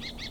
you